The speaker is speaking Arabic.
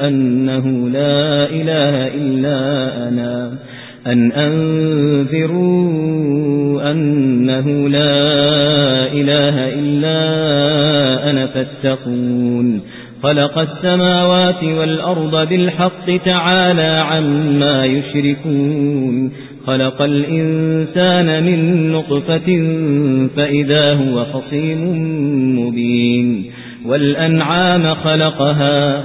أنه لا إله إلا أنا. أن أنذروا أنه لا إله إلا أنا فاتقون. خلق السماوات والأرض بالحق تعالى عما يشركون. خلق الإنسان من نطفة فإذا هو خصيم مبين. والأنعام خلقها